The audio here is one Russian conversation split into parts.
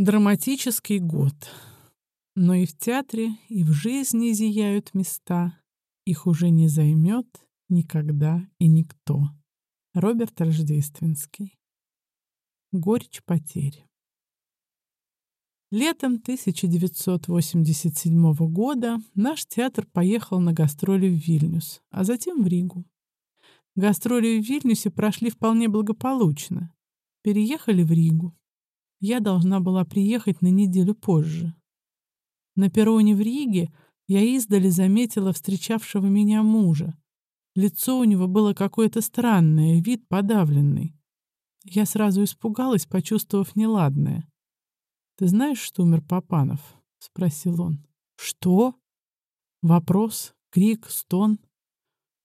Драматический год. Но и в театре, и в жизни зияют места. Их уже не займет никогда и никто. Роберт Рождественский. Горечь потерь. Летом 1987 года наш театр поехал на гастроли в Вильнюс, а затем в Ригу. Гастроли в Вильнюсе прошли вполне благополучно. Переехали в Ригу. Я должна была приехать на неделю позже. На перроне в Риге я издали заметила встречавшего меня мужа. Лицо у него было какое-то странное, вид подавленный. Я сразу испугалась, почувствовав неладное. «Ты знаешь, что умер Папанов?» — спросил он. «Что?» Вопрос, крик, стон.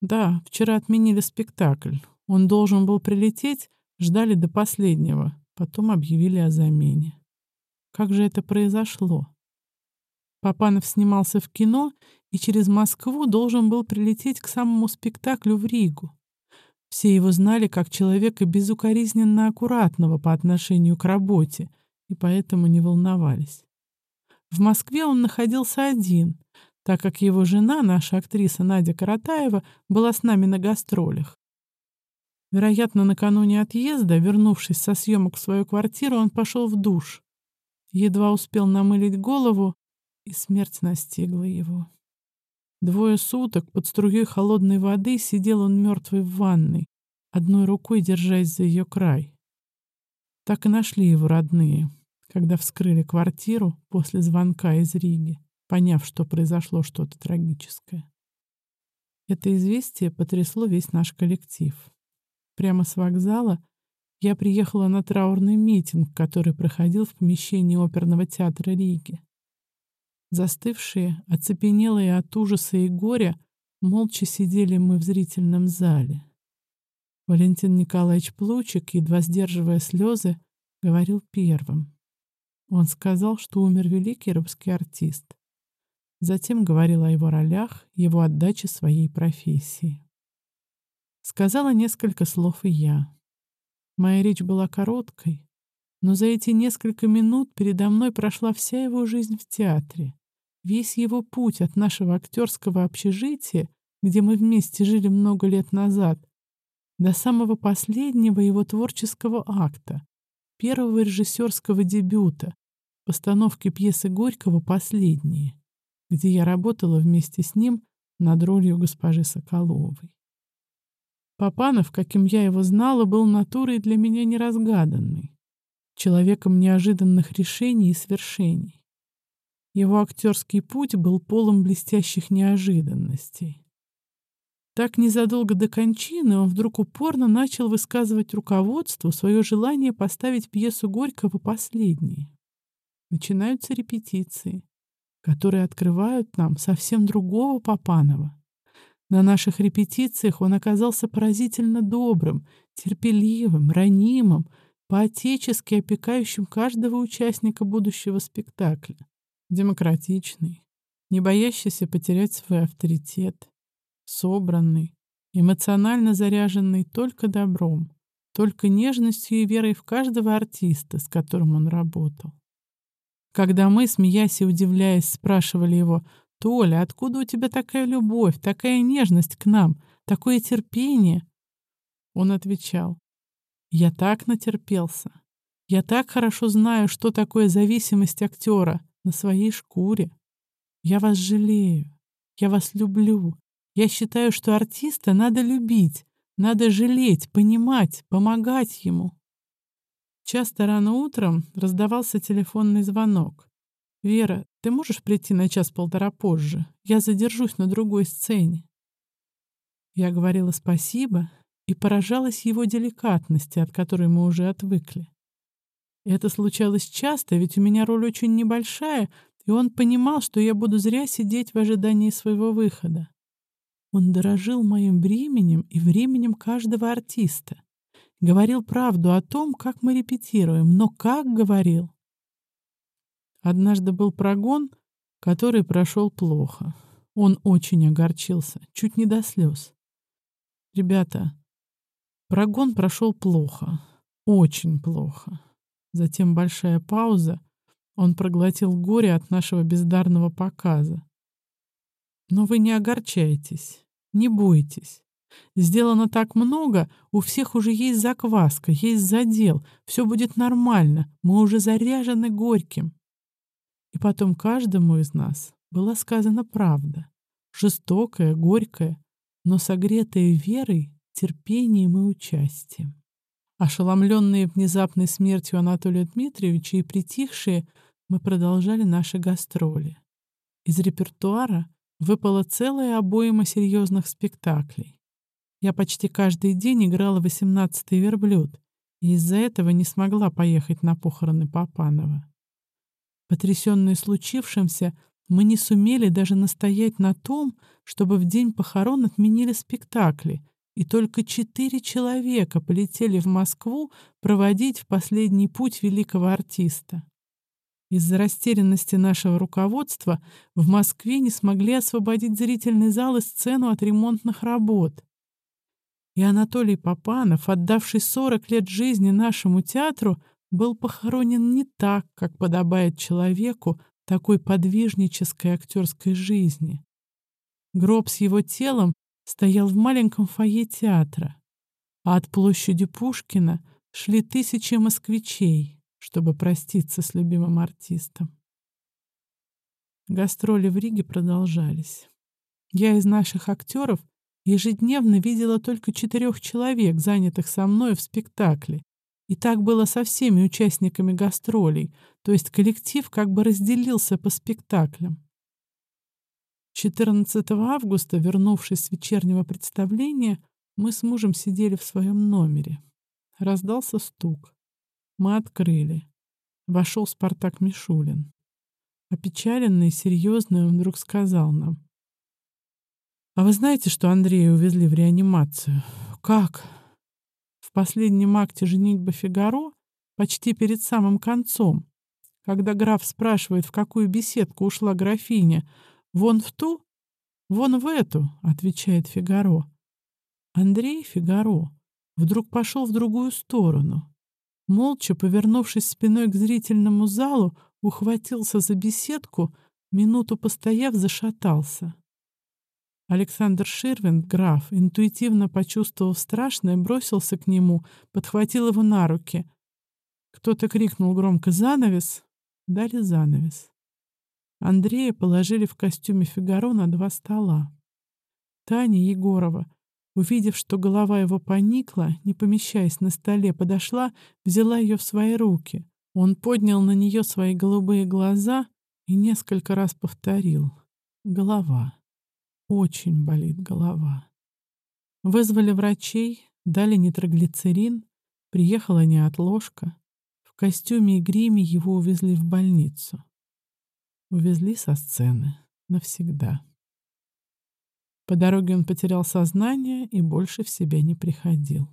«Да, вчера отменили спектакль. Он должен был прилететь, ждали до последнего. Потом объявили о замене. Как же это произошло? Папанов снимался в кино и через Москву должен был прилететь к самому спектаклю в Ригу. Все его знали как человека безукоризненно аккуратного по отношению к работе, и поэтому не волновались. В Москве он находился один, так как его жена, наша актриса Надя Каратаева, была с нами на гастролях. Вероятно, накануне отъезда, вернувшись со съемок в свою квартиру, он пошел в душ. Едва успел намылить голову, и смерть настигла его. Двое суток под струей холодной воды сидел он мертвый в ванной, одной рукой держась за ее край. Так и нашли его родные, когда вскрыли квартиру после звонка из Риги, поняв, что произошло что-то трагическое. Это известие потрясло весь наш коллектив. Прямо с вокзала я приехала на траурный митинг, который проходил в помещении оперного театра Риги. Застывшие, оцепенелые от ужаса и горя, молча сидели мы в зрительном зале. Валентин Николаевич Плучик, едва сдерживая слезы, говорил первым. Он сказал, что умер великий русский артист. Затем говорил о его ролях, его отдаче своей профессии. Сказала несколько слов и я. Моя речь была короткой, но за эти несколько минут передо мной прошла вся его жизнь в театре. Весь его путь от нашего актерского общежития, где мы вместе жили много лет назад, до самого последнего его творческого акта, первого режиссерского дебюта, постановки пьесы Горького «Последние», где я работала вместе с ним над ролью госпожи Соколовой. Папанов, каким я его знала, был натурой для меня неразгаданной, человеком неожиданных решений и свершений. Его актерский путь был полон блестящих неожиданностей. Так незадолго до кончины он вдруг упорно начал высказывать руководству свое желание поставить пьесу Горького последней. Начинаются репетиции, которые открывают нам совсем другого Папанова, на наших репетициях он оказался поразительно добрым, терпеливым, ранимым, поотечески опекающим каждого участника будущего спектакля. Демократичный, не боящийся потерять свой авторитет, собранный, эмоционально заряженный только добром, только нежностью и верой в каждого артиста, с которым он работал. Когда мы, смеясь и удивляясь, спрашивали его, Толя, откуда у тебя такая любовь, такая нежность к нам, такое терпение?» Он отвечал, «Я так натерпелся. Я так хорошо знаю, что такое зависимость актера на своей шкуре. Я вас жалею. Я вас люблю. Я считаю, что артиста надо любить, надо жалеть, понимать, помогать ему». Часто рано утром раздавался телефонный звонок. «Вера, ты можешь прийти на час-полтора позже? Я задержусь на другой сцене». Я говорила спасибо и поражалась его деликатности, от которой мы уже отвыкли. Это случалось часто, ведь у меня роль очень небольшая, и он понимал, что я буду зря сидеть в ожидании своего выхода. Он дорожил моим временем и временем каждого артиста. Говорил правду о том, как мы репетируем, но как говорил? Однажды был прогон, который прошел плохо. Он очень огорчился, чуть не до слез. Ребята, прогон прошел плохо, очень плохо. Затем большая пауза. Он проглотил горе от нашего бездарного показа. Но вы не огорчайтесь, не бойтесь. Сделано так много, у всех уже есть закваска, есть задел, все будет нормально, мы уже заряжены горьким. И потом каждому из нас была сказана правда, жестокая, горькая, но согретая верой, терпением и участием. Ошеломленные внезапной смертью Анатолия Дмитриевича и притихшие, мы продолжали наши гастроли. Из репертуара выпала целая обойма серьезных спектаклей. Я почти каждый день играла «Восемнадцатый верблюд», и из-за этого не смогла поехать на похороны Папанова. Потрясенные случившимся, мы не сумели даже настоять на том, чтобы в день похорон отменили спектакли, и только четыре человека полетели в Москву проводить в последний путь великого артиста. Из-за растерянности нашего руководства в Москве не смогли освободить зрительный зал и сцену от ремонтных работ. И Анатолий Попанов, отдавший 40 лет жизни нашему театру, был похоронен не так, как подобает человеку такой подвижнической актерской жизни. Гроб с его телом стоял в маленьком фойе театра, а от площади Пушкина шли тысячи москвичей, чтобы проститься с любимым артистом. Гастроли в Риге продолжались. Я из наших актеров ежедневно видела только четырех человек, занятых со мной в спектакле, и так было со всеми участниками гастролей, то есть коллектив как бы разделился по спектаклям. 14 августа, вернувшись с вечернего представления, мы с мужем сидели в своем номере. Раздался стук. Мы открыли. Вошел Спартак Мишулин. Опечаленный и серьезный он вдруг сказал нам. «А вы знаете, что Андрея увезли в реанимацию?» «Как?» Последнем акте «Женитьба Фигаро» почти перед самым концом, когда граф спрашивает, в какую беседку ушла графиня, «Вон в ту?» «Вон в эту», — отвечает Фигаро. Андрей Фигаро вдруг пошел в другую сторону. Молча, повернувшись спиной к зрительному залу, ухватился за беседку, минуту постояв, зашатался. Александр Ширвинд, граф, интуитивно почувствовав страшное, бросился к нему, подхватил его на руки. Кто-то крикнул громко «Занавес!» Дали занавес. Андрея положили в костюме Фигаро на два стола. Таня Егорова, увидев, что голова его поникла, не помещаясь на столе, подошла, взяла ее в свои руки. Он поднял на нее свои голубые глаза и несколько раз повторил «Голова». Очень болит голова. Вызвали врачей, дали нитроглицерин, приехала неотложка. В костюме и гриме его увезли в больницу. Увезли со сцены навсегда. По дороге он потерял сознание и больше в себя не приходил.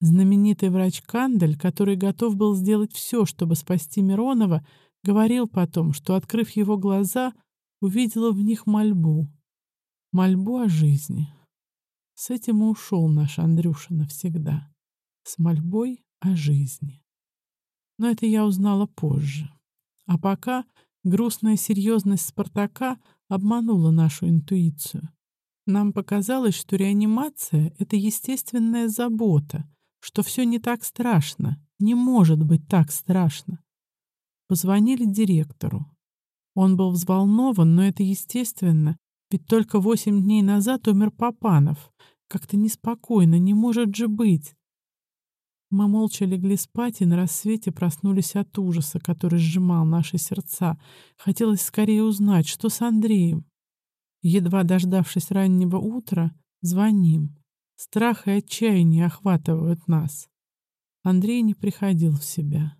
Знаменитый врач Кандель, который готов был сделать все, чтобы спасти Миронова, говорил потом, что, открыв его глаза, увидела в них мольбу, мольбу о жизни. С этим и ушел наш Андрюша навсегда. С мольбой о жизни. Но это я узнала позже. А пока грустная серьезность Спартака обманула нашу интуицию. Нам показалось, что реанимация — это естественная забота, что все не так страшно, не может быть так страшно. Позвонили директору. Он был взволнован, но это естественно, ведь только восемь дней назад умер Папанов. Как-то неспокойно, не может же быть. Мы молча легли спать и на рассвете проснулись от ужаса, который сжимал наши сердца. Хотелось скорее узнать, что с Андреем. Едва дождавшись раннего утра, звоним. Страх и отчаяние охватывают нас. Андрей не приходил в себя.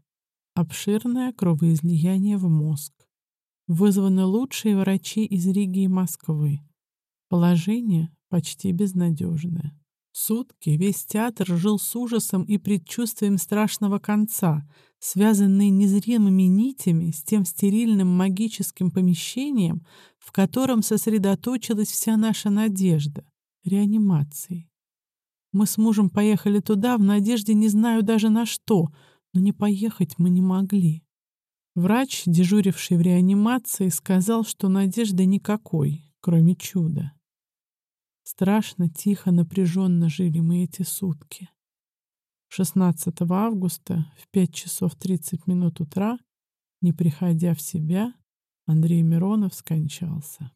Обширное кровоизлияние в мозг. Вызваны лучшие врачи из Риги и Москвы. Положение почти безнадежное. Сутки весь театр жил с ужасом и предчувствием страшного конца, связанный незримыми нитями с тем стерильным магическим помещением, в котором сосредоточилась вся наша надежда — реанимацией. Мы с мужем поехали туда в надежде не знаю даже на что, но не поехать мы не могли. Врач, дежуривший в реанимации, сказал, что надежды никакой, кроме чуда. Страшно, тихо, напряженно жили мы эти сутки. 16 августа в 5 часов 30 минут утра, не приходя в себя, Андрей Миронов скончался.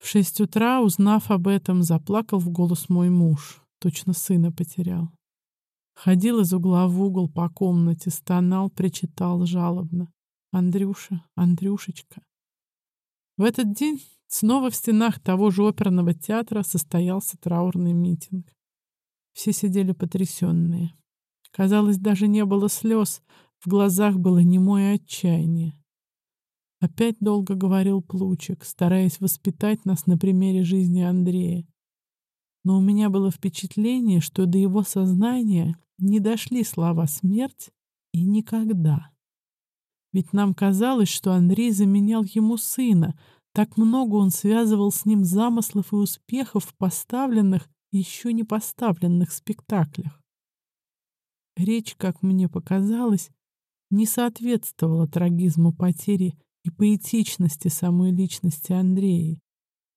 В шесть утра, узнав об этом, заплакал в голос мой муж. Точно сына потерял. Ходил из угла в угол по комнате, стонал, причитал жалобно. «Андрюша, Андрюшечка». В этот день снова в стенах того же оперного театра состоялся траурный митинг. Все сидели потрясенные. Казалось, даже не было слез, в глазах было немое отчаяние. Опять долго говорил Плучик, стараясь воспитать нас на примере жизни Андрея. Но у меня было впечатление, что до его сознания не дошли слова «смерть» и «никогда». Ведь нам казалось, что Андрей заменял ему сына, так много он связывал с ним замыслов и успехов в поставленных и еще не поставленных спектаклях. Речь, как мне показалось, не соответствовала трагизму потери и поэтичности самой личности Андрея,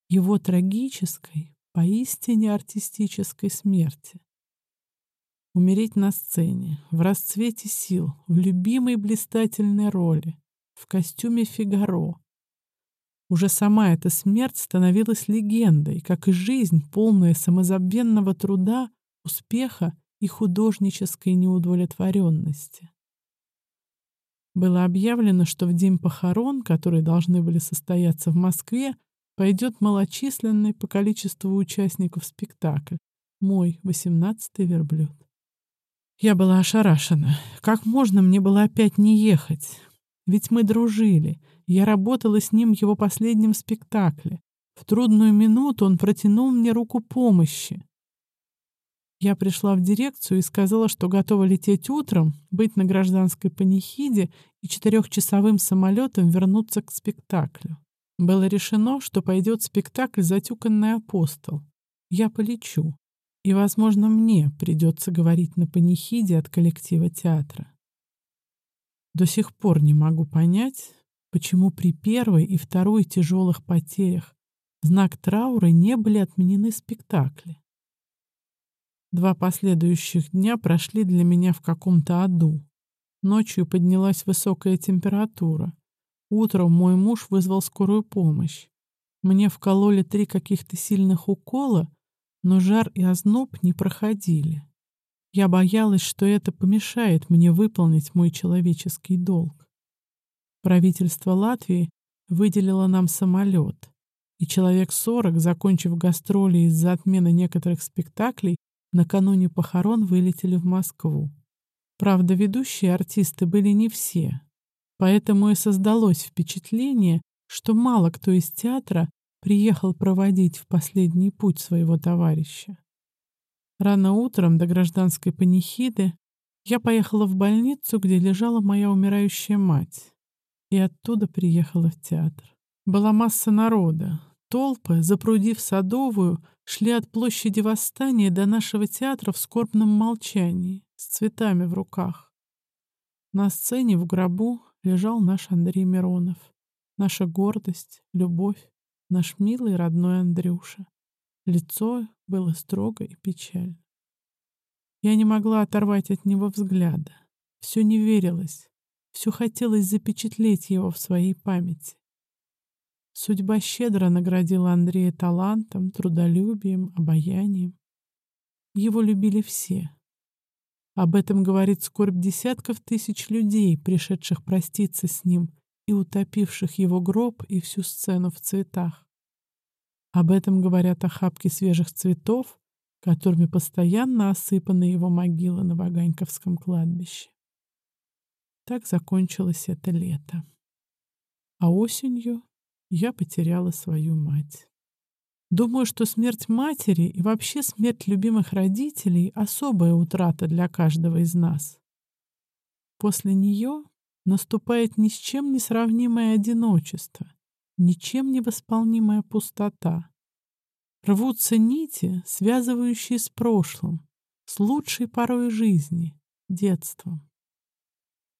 его трагической, поистине артистической смерти. Умереть на сцене, в расцвете сил, в любимой блистательной роли, в костюме Фигаро. Уже сама эта смерть становилась легендой, как и жизнь, полная самозабвенного труда, успеха и художнической неудовлетворенности. Было объявлено, что в день похорон, которые должны были состояться в Москве, пойдет малочисленный по количеству участников спектакль «Мой восемнадцатый верблюд». Я была ошарашена. Как можно мне было опять не ехать? Ведь мы дружили. Я работала с ним в его последнем спектакле. В трудную минуту он протянул мне руку помощи. Я пришла в дирекцию и сказала, что готова лететь утром, быть на гражданской панихиде и четырехчасовым самолетом вернуться к спектаклю. Было решено, что пойдет спектакль «Затюканный апостол». Я полечу. И, возможно, мне придется говорить на панихиде от коллектива театра. До сих пор не могу понять, почему при первой и второй тяжелых потерях знак траура не были отменены спектакли. Два последующих дня прошли для меня в каком-то аду. Ночью поднялась высокая температура. Утром мой муж вызвал скорую помощь. Мне вкололи три каких-то сильных укола, но жар и озноб не проходили. Я боялась, что это помешает мне выполнить мой человеческий долг. Правительство Латвии выделило нам самолет, и человек сорок, закончив гастроли из-за отмены некоторых спектаклей, накануне похорон вылетели в Москву. Правда, ведущие артисты были не все, поэтому и создалось впечатление, что мало кто из театра приехал проводить в последний путь своего товарища. Рано утром до гражданской панихиды я поехала в больницу, где лежала моя умирающая мать, и оттуда приехала в театр. Была масса народа. Толпы, запрудив Садовую, шли от площади Восстания до нашего театра в скорбном молчании, с цветами в руках. На сцене в гробу лежал наш Андрей Миронов, наша гордость, любовь, наш милый родной Андрюша. Лицо было строго и печально. Я не могла оторвать от него взгляда. Все не верилось, все хотелось запечатлеть его в своей памяти. Судьба щедро наградила Андрея талантом, трудолюбием, обаянием. Его любили все. Об этом говорит скорбь десятков тысяч людей, пришедших проститься с ним и утопивших его гроб и всю сцену в цветах. Об этом говорят охапки свежих цветов, которыми постоянно осыпана его могила на Ваганьковском кладбище. Так закончилось это лето. А осенью я потеряла свою мать. Думаю, что смерть матери и вообще смерть любимых родителей — особая утрата для каждого из нас. После нее наступает ни с чем не сравнимое одиночество, ничем не восполнимая пустота. Рвутся нити, связывающие с прошлым, с лучшей порой жизни, детством.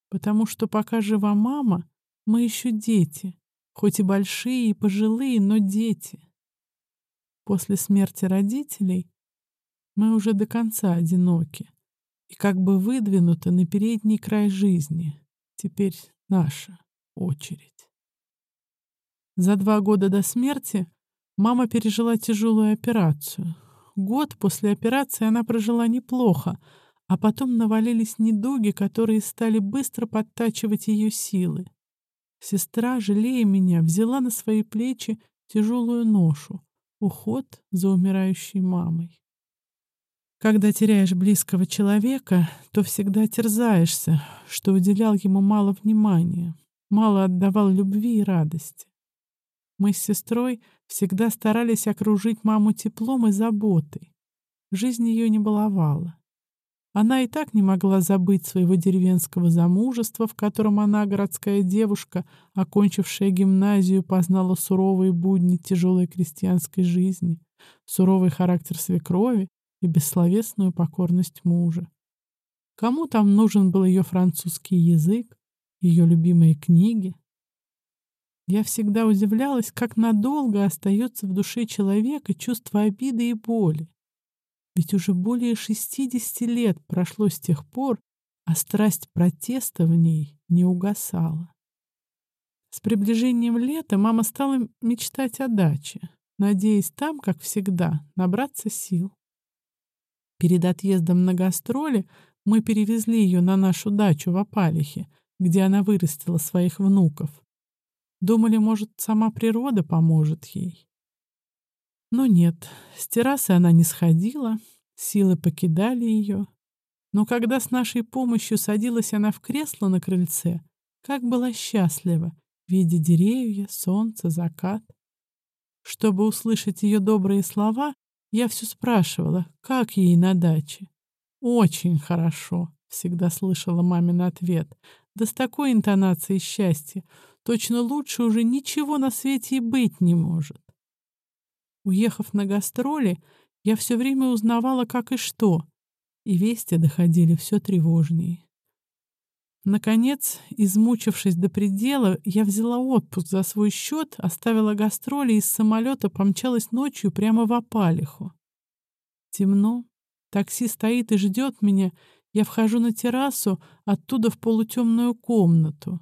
потому что пока жива мама, мы еще дети, хоть и большие, и пожилые, но дети. После смерти родителей мы уже до конца одиноки и как бы выдвинуты на передний край жизни. Теперь наша очередь. За два года до смерти мама пережила тяжелую операцию. Год после операции она прожила неплохо, а потом навалились недуги, которые стали быстро подтачивать ее силы. Сестра, жалея меня, взяла на свои плечи тяжелую ношу — уход за умирающей мамой. Когда теряешь близкого человека, то всегда терзаешься, что уделял ему мало внимания, мало отдавал любви и радости. Мы с сестрой всегда старались окружить маму теплом и заботой. Жизнь ее не баловала. Она и так не могла забыть своего деревенского замужества, в котором она, городская девушка, окончившая гимназию, познала суровые будни тяжелой крестьянской жизни, суровый характер свекрови и бессловесную покорность мужа. Кому там нужен был ее французский язык, ее любимые книги? Я всегда удивлялась, как надолго остается в душе человека чувство обиды и боли. Ведь уже более 60 лет прошло с тех пор, а страсть протеста в ней не угасала. С приближением лета мама стала мечтать о даче, надеясь там, как всегда, набраться сил. Перед отъездом на гастроли мы перевезли ее на нашу дачу в Апалихе, где она вырастила своих внуков. Думали, может, сама природа поможет ей. Но нет, с террасы она не сходила, силы покидали ее. Но когда с нашей помощью садилась она в кресло на крыльце, как была счастлива, видя деревья, солнце, закат. Чтобы услышать ее добрые слова, я все спрашивала, как ей на даче. «Очень хорошо», — всегда слышала мамин ответ. Да с такой интонацией счастья точно лучше уже ничего на свете и быть не может. Уехав на гастроли, я все время узнавала, как и что, и вести доходили все тревожнее. Наконец, измучившись до предела, я взяла отпуск за свой счет, оставила гастроли и из самолета помчалась ночью прямо в Апалиху. Темно, такси стоит и ждет меня, я вхожу на террасу, оттуда в полутемную комнату.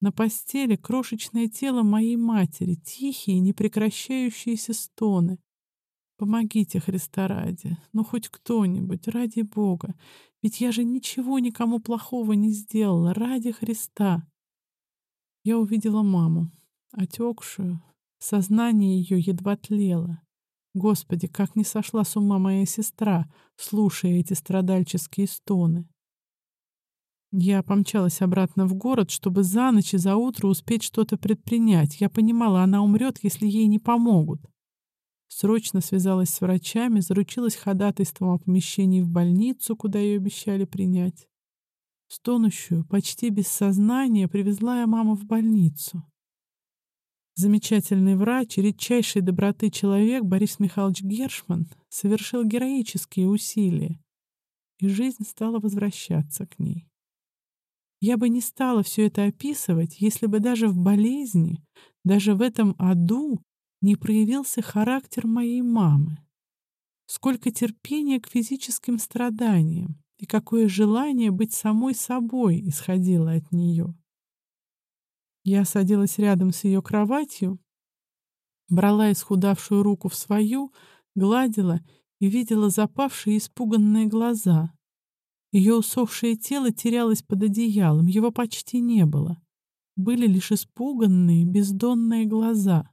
На постели крошечное тело моей матери, тихие, непрекращающиеся стоны. Помогите, Христа ради, ну хоть кто-нибудь, ради Бога, ведь я же ничего никому плохого не сделала, ради Христа. Я увидела маму, отекшую, сознание ее едва тлело. Господи, как не сошла с ума моя сестра, слушая эти страдальческие стоны. Я помчалась обратно в город, чтобы за ночь и за утро успеть что-то предпринять. Я понимала, она умрет, если ей не помогут. Срочно связалась с врачами, заручилась ходатайством о помещении в больницу, куда ее обещали принять. Стонущую, почти без сознания, привезла я маму в больницу. Замечательный врач и редчайшей доброты человек Борис Михайлович Гершман совершил героические усилия, и жизнь стала возвращаться к ней. Я бы не стала все это описывать, если бы даже в болезни, даже в этом аду не проявился характер моей мамы. Сколько терпения к физическим страданиям и какое желание быть самой собой исходило от нее. Я садилась рядом с ее кроватью, брала исхудавшую руку в свою, гладила и видела запавшие испуганные глаза, ее усохшее тело терялось под одеялом, его почти не было. Были лишь испуганные, бездонные глаза.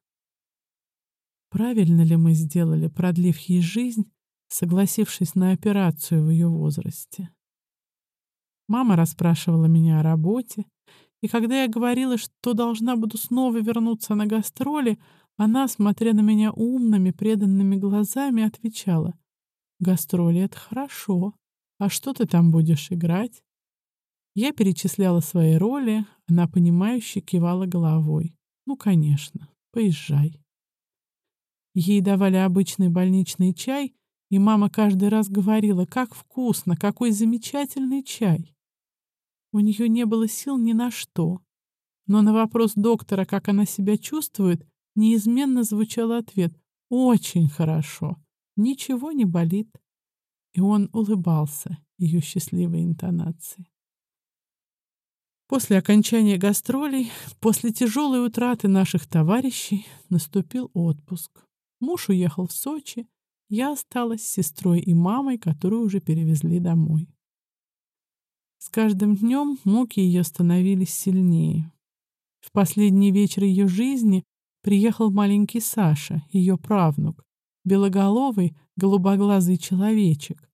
Правильно ли мы сделали, продлив ей жизнь, согласившись на операцию в ее возрасте? Мама расспрашивала меня о работе, и когда я говорила, что должна буду снова вернуться на гастроли, она, смотря на меня умными, преданными глазами, отвечала, «Гастроли — это хорошо, «А что ты там будешь играть?» Я перечисляла свои роли, она, понимающе кивала головой. «Ну, конечно, поезжай». Ей давали обычный больничный чай, и мама каждый раз говорила, как вкусно, какой замечательный чай. У нее не было сил ни на что. Но на вопрос доктора, как она себя чувствует, неизменно звучал ответ «Очень хорошо, ничего не болит». И он улыбался ее счастливой интонацией. После окончания гастролей, после тяжелой утраты наших товарищей, наступил отпуск. Муж уехал в Сочи, я осталась с сестрой и мамой, которую уже перевезли домой. С каждым днем муки ее становились сильнее. В последний вечер ее жизни приехал маленький Саша, ее правнук, белоголовый, голубоглазый человечек.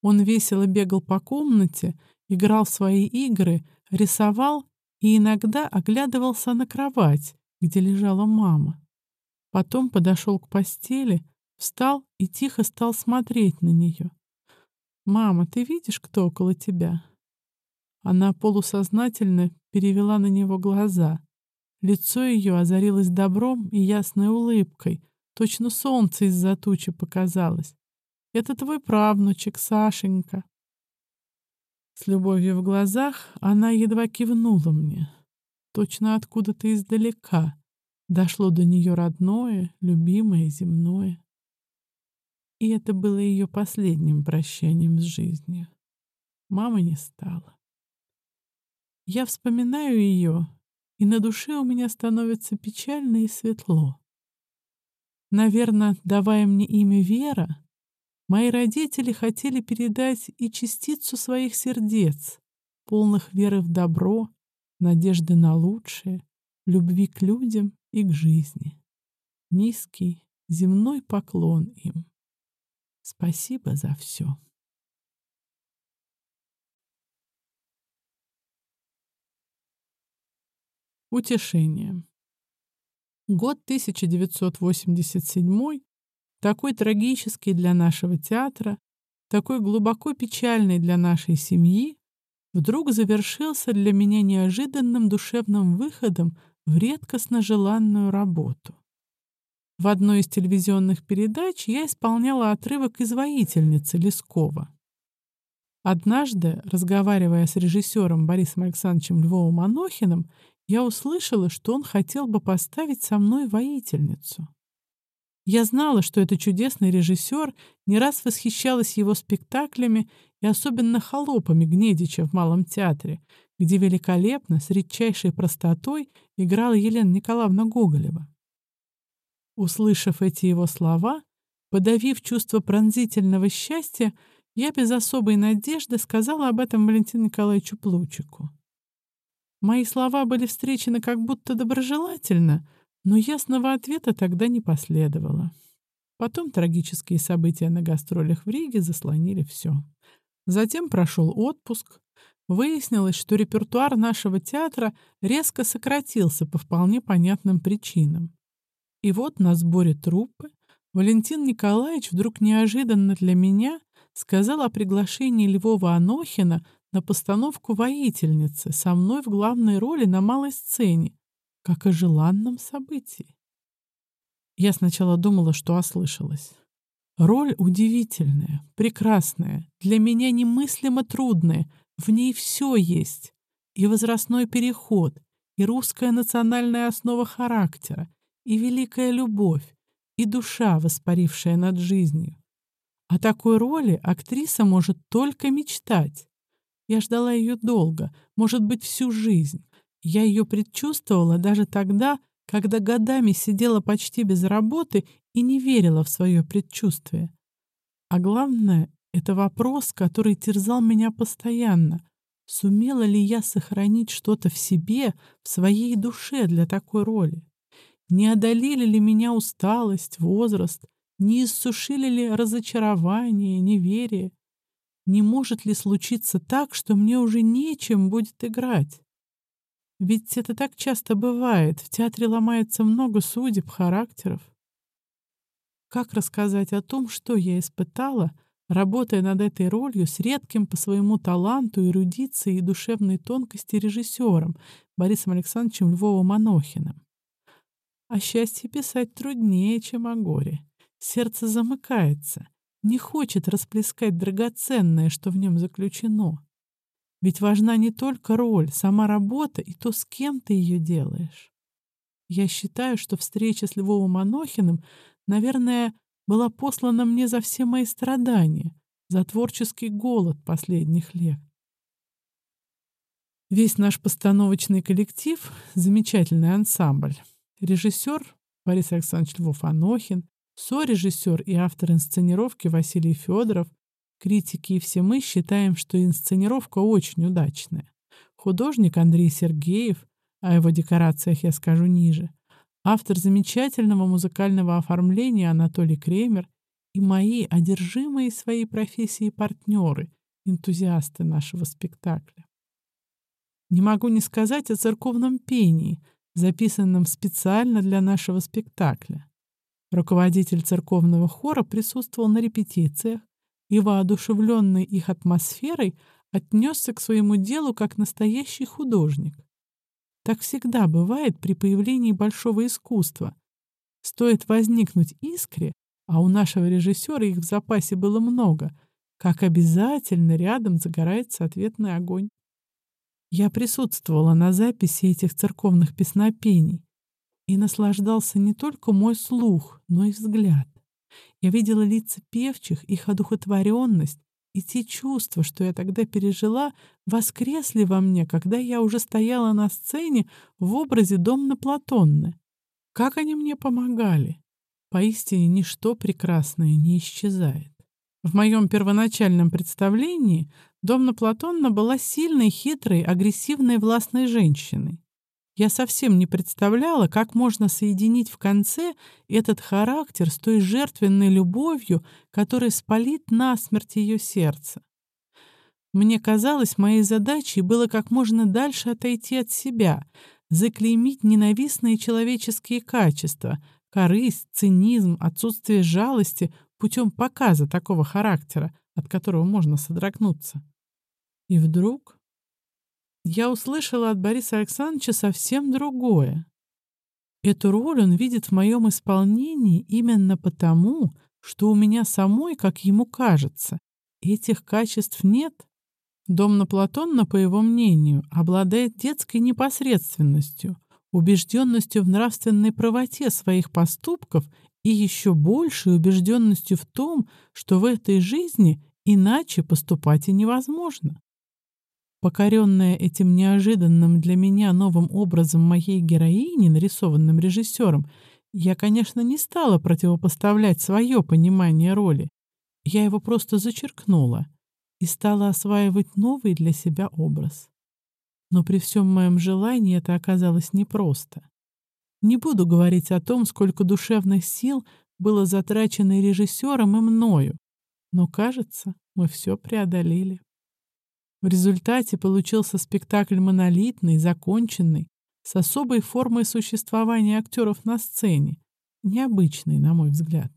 Он весело бегал по комнате, играл в свои игры, рисовал и иногда оглядывался на кровать, где лежала мама. Потом подошел к постели, встал и тихо стал смотреть на нее. «Мама, ты видишь, кто около тебя?» Она полусознательно перевела на него глаза. Лицо ее озарилось добром и ясной улыбкой. Точно солнце из-за тучи показалось. «Это твой правнучек, Сашенька». С любовью в глазах она едва кивнула мне. Точно откуда-то издалека дошло до нее родное, любимое, земное. И это было ее последним прощанием с жизнью. Мамы не стало. Я вспоминаю ее, и на душе у меня становится печально и светло. Наверное, давая мне имя Вера, Мои родители хотели передать и частицу своих сердец, полных веры в добро, надежды на лучшее, любви к людям и к жизни. Низкий земной поклон им. Спасибо за все. Утешение. Год 1987 такой трагический для нашего театра, такой глубоко печальный для нашей семьи, вдруг завершился для меня неожиданным душевным выходом в редкостно желанную работу. В одной из телевизионных передач я исполняла отрывок из «Воительницы» Лескова. Однажды, разговаривая с режиссером Борисом Александровичем Львовым Анохиным, я услышала, что он хотел бы поставить со мной воительницу. Я знала, что это чудесный режиссер, не раз восхищалась его спектаклями и особенно холопами Гнедича в Малом театре, где великолепно, с редчайшей простотой играла Елена Николаевна Гоголева. Услышав эти его слова, подавив чувство пронзительного счастья, я без особой надежды сказала об этом Валентину Николаевичу Плучику. Мои слова были встречены как будто доброжелательно — но ясного ответа тогда не последовало. Потом трагические события на гастролях в Риге заслонили все. Затем прошел отпуск. Выяснилось, что репертуар нашего театра резко сократился по вполне понятным причинам. И вот на сборе труппы Валентин Николаевич вдруг неожиданно для меня сказал о приглашении Львова Анохина на постановку «Воительницы» со мной в главной роли на малой сцене, как о желанном событии. Я сначала думала, что ослышалась. Роль удивительная, прекрасная, для меня немыслимо трудная, в ней все есть. И возрастной переход, и русская национальная основа характера, и великая любовь, и душа, воспарившая над жизнью. О такой роли актриса может только мечтать. Я ждала ее долго, может быть, всю жизнь. Я ее предчувствовала даже тогда, когда годами сидела почти без работы и не верила в свое предчувствие. А главное, это вопрос, который терзал меня постоянно. Сумела ли я сохранить что-то в себе, в своей душе для такой роли? Не одолели ли меня усталость, возраст? Не иссушили ли разочарование, неверие? Не может ли случиться так, что мне уже нечем будет играть? Ведь это так часто бывает. В театре ломается много судеб, характеров. Как рассказать о том, что я испытала, работая над этой ролью с редким по своему таланту, эрудиции и душевной тонкости режиссером Борисом Александровичем Львовым Анохиным? О счастье писать труднее, чем о горе. Сердце замыкается, не хочет расплескать драгоценное, что в нем заключено. Ведь важна не только роль, сама работа и то, с кем ты ее делаешь. Я считаю, что встреча с Львовым Анохиным, наверное, была послана мне за все мои страдания, за творческий голод последних лет. Весь наш постановочный коллектив — замечательный ансамбль. Режиссер Борис Александрович Львов-Анохин, сорежиссер и автор инсценировки Василий Федоров, Критики и все мы считаем, что инсценировка очень удачная. Художник Андрей Сергеев, о его декорациях я скажу ниже, автор замечательного музыкального оформления Анатолий Кремер и мои одержимые своей профессией партнеры, энтузиасты нашего спектакля. Не могу не сказать о церковном пении, записанном специально для нашего спектакля. Руководитель церковного хора присутствовал на репетициях, и, воодушевленный их атмосферой, отнесся к своему делу как настоящий художник. Так всегда бывает при появлении большого искусства. Стоит возникнуть искре, а у нашего режиссера их в запасе было много, как обязательно рядом загорается ответный огонь. Я присутствовала на записи этих церковных песнопений и наслаждался не только мой слух, но и взгляд. Я видела лица певчих, их одухотворенность, и те чувства, что я тогда пережила, воскресли во мне, когда я уже стояла на сцене в образе Домна Платонны. Как они мне помогали! Поистине ничто прекрасное не исчезает. В моем первоначальном представлении Домна Платонна была сильной, хитрой, агрессивной властной женщиной. Я совсем не представляла, как можно соединить в конце этот характер с той жертвенной любовью, которая спалит насмерть ее сердце. Мне казалось, моей задачей было как можно дальше отойти от себя, заклеймить ненавистные человеческие качества, корысть, цинизм, отсутствие жалости путем показа такого характера, от которого можно содрогнуться. И вдруг я услышала от Бориса Александровича совсем другое. Эту роль он видит в моем исполнении именно потому, что у меня самой, как ему кажется, этих качеств нет. Домна Платонна, по его мнению, обладает детской непосредственностью, убежденностью в нравственной правоте своих поступков и еще большей убежденностью в том, что в этой жизни иначе поступать и невозможно. Покоренная этим неожиданным для меня новым образом моей героини, нарисованным режиссером, я, конечно, не стала противопоставлять свое понимание роли. Я его просто зачеркнула и стала осваивать новый для себя образ. Но при всем моем желании это оказалось непросто. Не буду говорить о том, сколько душевных сил было затрачено режиссером, и мною, но, кажется, мы все преодолели. В результате получился спектакль монолитный, законченный, с особой формой существования актеров на сцене, необычный, на мой взгляд.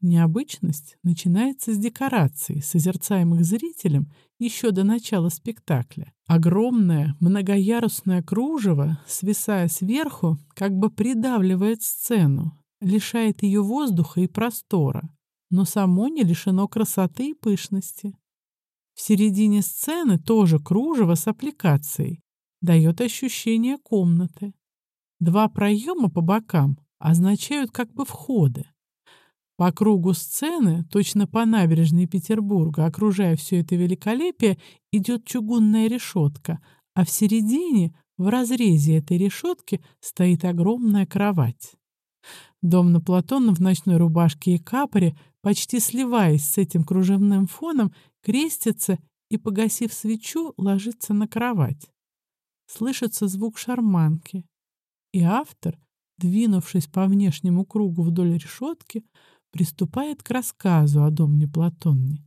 Необычность начинается с декораций, созерцаемых зрителем еще до начала спектакля. Огромное многоярусное кружево, свисая сверху, как бы придавливает сцену, лишает ее воздуха и простора, но само не лишено красоты и пышности. В середине сцены тоже кружево с аппликацией. Дает ощущение комнаты. Два проема по бокам означают как бы входы. По кругу сцены, точно по набережной Петербурга, окружая все это великолепие, идет чугунная решетка, а в середине, в разрезе этой решетки, стоит огромная кровать. Дом на Платона в ночной рубашке и капоре, почти сливаясь с этим кружевным фоном, крестится и, погасив свечу, ложится на кровать. Слышится звук шарманки, и автор, двинувшись по внешнему кругу вдоль решетки, приступает к рассказу о доме Платонне.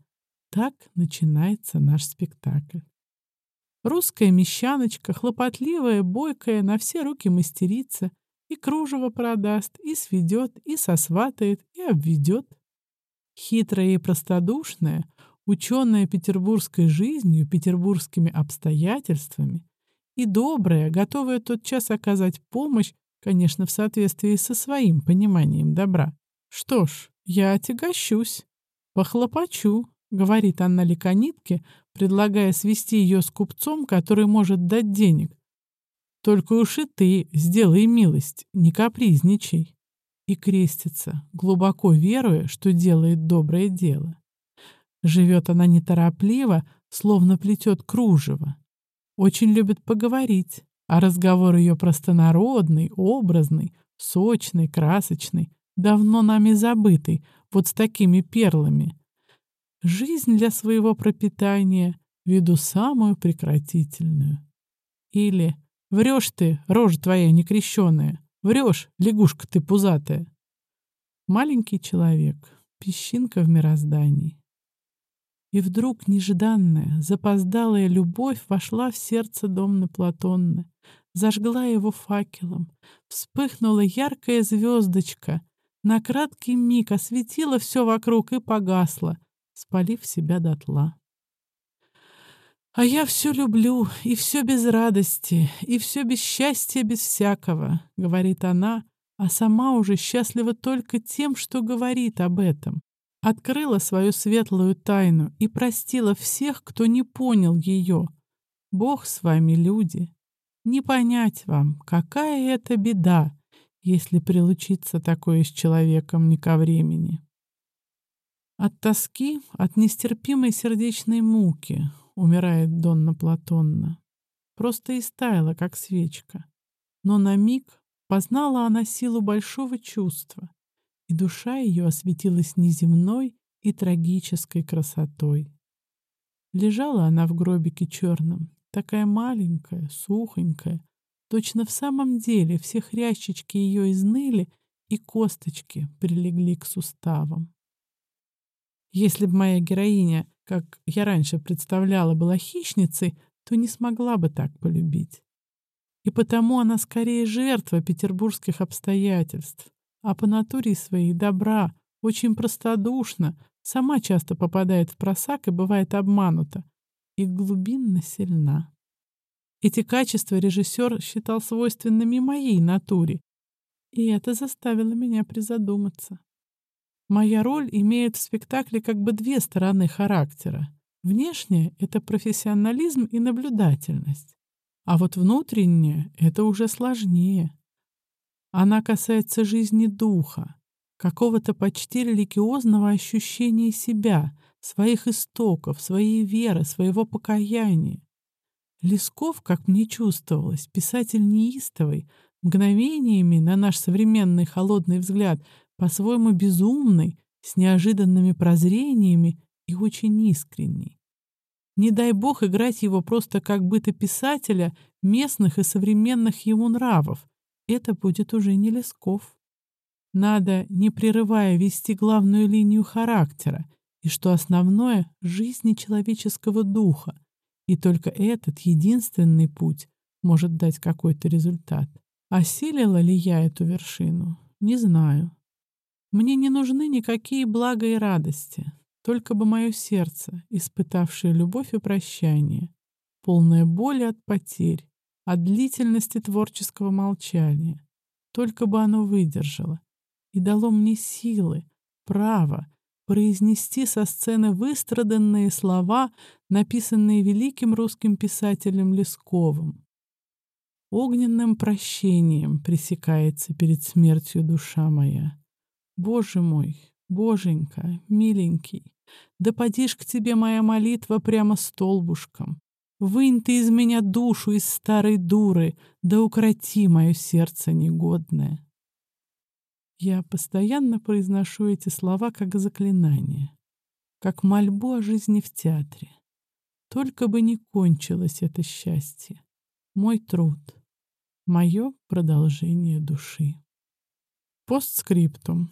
Так начинается наш спектакль. Русская мещаночка, хлопотливая, бойкая, на все руки мастерица, и кружево продаст, и сведет, и сосватает, и обведет. Хитрая и простодушная, ученая петербургской жизнью, петербургскими обстоятельствами, и добрая, готовая тотчас оказать помощь, конечно, в соответствии со своим пониманием добра. Что ж, я отягощусь, похлопочу, — говорит Анна Ликонитке, предлагая свести ее с купцом, который может дать денег. «Только уж и ты сделай милость, не капризничай». И крестится, глубоко веруя, что делает доброе дело. Живет она неторопливо, словно плетет кружево. Очень любит поговорить, а разговор ее простонародный, образный, сочный, красочный, давно нами забытый, вот с такими перлами. Жизнь для своего пропитания веду самую прекратительную. Или «Врешь ты, рожа твоя некрещенная, врешь, лягушка ты пузатая». Маленький человек, песчинка в мироздании. И вдруг нежданная, запоздалая любовь вошла в сердце Домны Платонны, зажгла его факелом, вспыхнула яркая звездочка, на краткий миг осветила все вокруг и погасла, спалив себя дотла. А я все люблю, и все без радости, и все без счастья, без всякого, — говорит она, а сама уже счастлива только тем, что говорит об этом. Открыла свою светлую тайну и простила всех, кто не понял ее. Бог с вами, люди. Не понять вам, какая это беда, если прилучиться такое с человеком не ко времени. От тоски, от нестерпимой сердечной муки умирает Донна Платонна. Просто истаяла, как свечка. Но на миг познала она силу большого чувства, и душа ее осветилась неземной и трагической красотой. Лежала она в гробике черном, такая маленькая, сухонькая, Точно в самом деле все хрящички ее изныли, и косточки прилегли к суставам. Если бы моя героиня, как я раньше представляла, была хищницей, то не смогла бы так полюбить. И потому она скорее жертва петербургских обстоятельств, а по натуре своей добра, очень простодушна, сама часто попадает в просак и бывает обманута, и глубинно сильна. Эти качества режиссер считал свойственными моей натуре, и это заставило меня призадуматься. Моя роль имеет в спектакле как бы две стороны характера. Внешняя — это профессионализм и наблюдательность, а вот внутренняя — это уже сложнее. Она касается жизни духа, какого-то почти религиозного ощущения себя, своих истоков, своей веры, своего покаяния. Лесков, как мне чувствовалось, писатель неистовый, мгновениями, на наш современный холодный взгляд, по-своему безумный, с неожиданными прозрениями и очень искренний. Не дай бог играть его просто как бытописателя местных и современных ему нравов. Это будет уже не Лесков. Надо, не прерывая, вести главную линию характера и, что основное, жизни человеческого духа, и только этот единственный путь может дать какой-то результат. Осилила ли я эту вершину? Не знаю. Мне не нужны никакие блага и радости, только бы мое сердце, испытавшее любовь и прощание, полное боли от потерь, от длительности творческого молчания, только бы оно выдержало и дало мне силы, право произнести со сцены выстраданные слова, написанные великим русским писателем Лесковым. Огненным прощением пресекается перед смертью душа моя. Боже мой, Боженька, миленький, да подишь к тебе моя молитва прямо столбушком. Вынь ты из меня душу из старой дуры, да укроти мое сердце негодное. Я постоянно произношу эти слова как заклинание, как мольбу о жизни в театре. Только бы не кончилось это счастье. Мой труд, мое продолжение души. Постскриптум.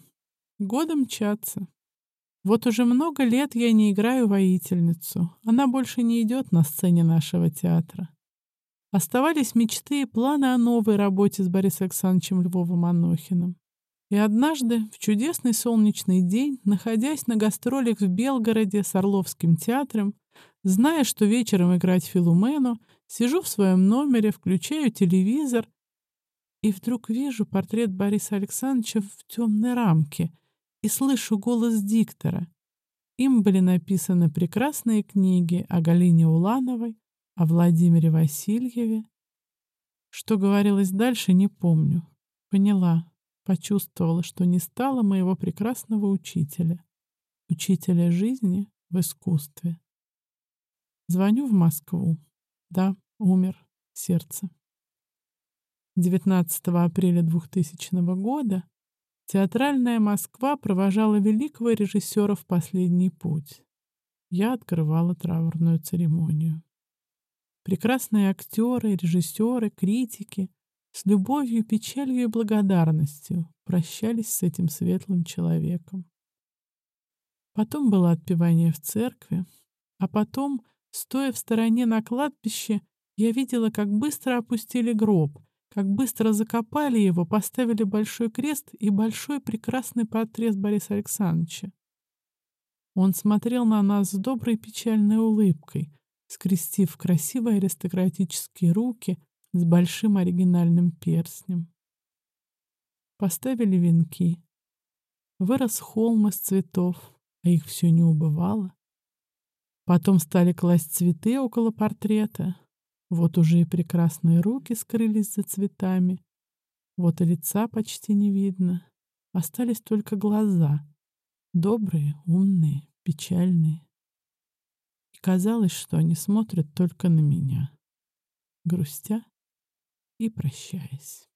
Годы мчатся. Вот уже много лет я не играю воительницу. Она больше не идет на сцене нашего театра. Оставались мечты и планы о новой работе с Борисом Александровичем Львовым-Анохиным. И однажды, в чудесный солнечный день, находясь на гастролях в Белгороде с Орловским театром, зная, что вечером играть Филумену, сижу в своем номере, включаю телевизор и вдруг вижу портрет Бориса Александровича в темной рамке и слышу голос диктора. Им были написаны прекрасные книги о Галине Улановой, о Владимире Васильеве. Что говорилось дальше, не помню. Поняла, почувствовала, что не стало моего прекрасного учителя, учителя жизни в искусстве. Звоню в Москву. Да, умер сердце. 19 апреля 2000 года театральная Москва провожала великого режиссера в последний путь. Я открывала траурную церемонию. Прекрасные актеры, режиссеры, критики с любовью, печалью и благодарностью прощались с этим светлым человеком. Потом было отпевание в церкви, а потом, стоя в стороне на кладбище, я видела, как быстро опустили гроб, как быстро закопали его, поставили большой крест и большой прекрасный портрет Бориса Александровича. Он смотрел на нас с доброй печальной улыбкой, скрестив красивые аристократические руки с большим оригинальным перстнем. Поставили венки. Вырос холм из цветов, а их все не убывало. Потом стали класть цветы около портрета. Вот уже и прекрасные руки скрылись за цветами. Вот и лица почти не видно. Остались только глаза. Добрые, умные, печальные. И казалось, что они смотрят только на меня, грустя и прощаясь.